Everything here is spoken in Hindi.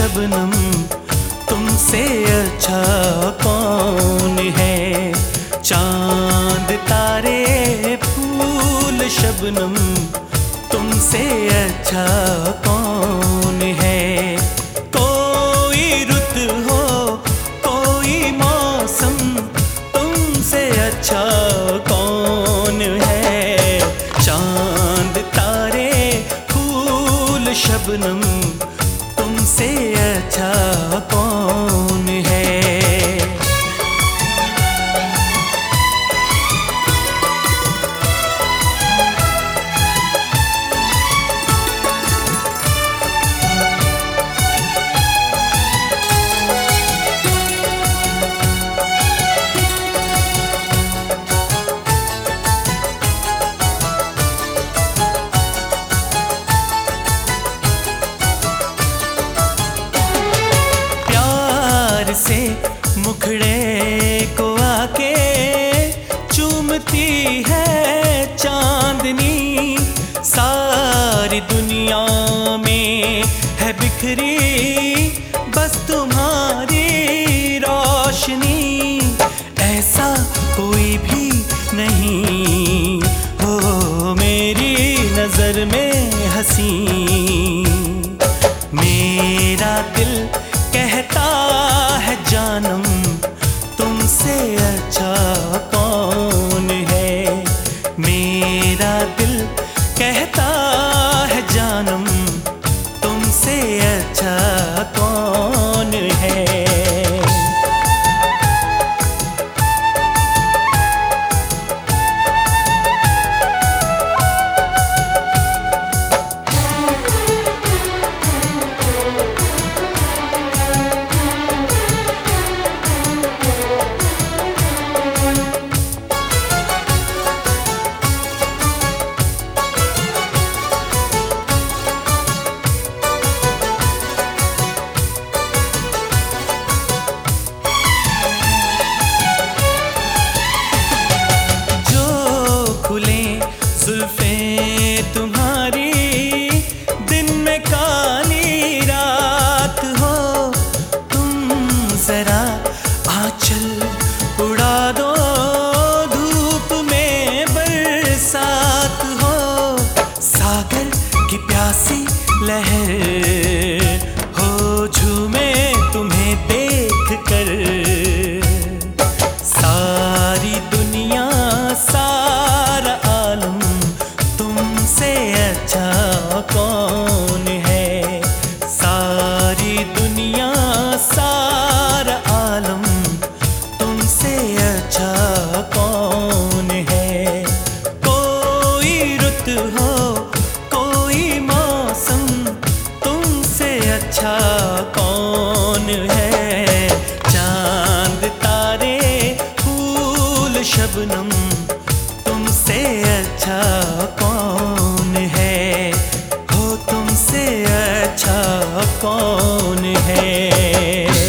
शबनम, तुमसे अच्छा कौन है? चाँद तारे, फूल शबनम, तुमसे अच्छा कौन है? कोई रुत हो, कोई मौसम, तुमसे अच्छा कौन है? चाँद तारे, फूल शबनम को आके चूमती है चांदनी। सारी दुनिया में है बिखरी बस तुम्हारी रोशनी। ऐसा कोई भी नहीं, हो मेरी नज़र में हँसी। अच्छा प्यासी लहर हो झूमे शबनम तुमसे अच्छा कौन है? हो तुमसे अच्छा कौन है?